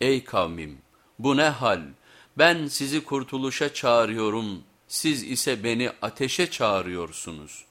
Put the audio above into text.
Ey kavmim bu ne hal ben sizi kurtuluşa çağırıyorum siz ise beni ateşe çağırıyorsunuz.''